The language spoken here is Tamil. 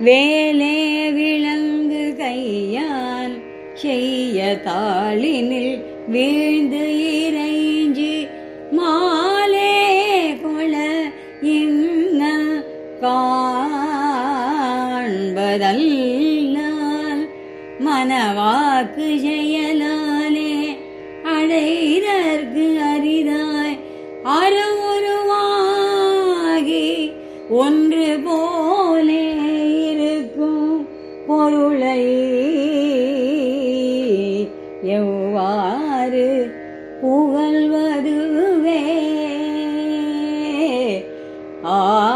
வேலே விளங்கு கையான் செய்ய தாளினில் வீழ்ந்து இறைஞ்சி மாலே கொள இன்ன காண்பதல்லால் மனவாக்கு செயலாலே அடைதற்கு அரிதாய் அருவுருவாகி ஒன்று போ பொருளை எவ்வாறு புகழ்வதுவே? ஆ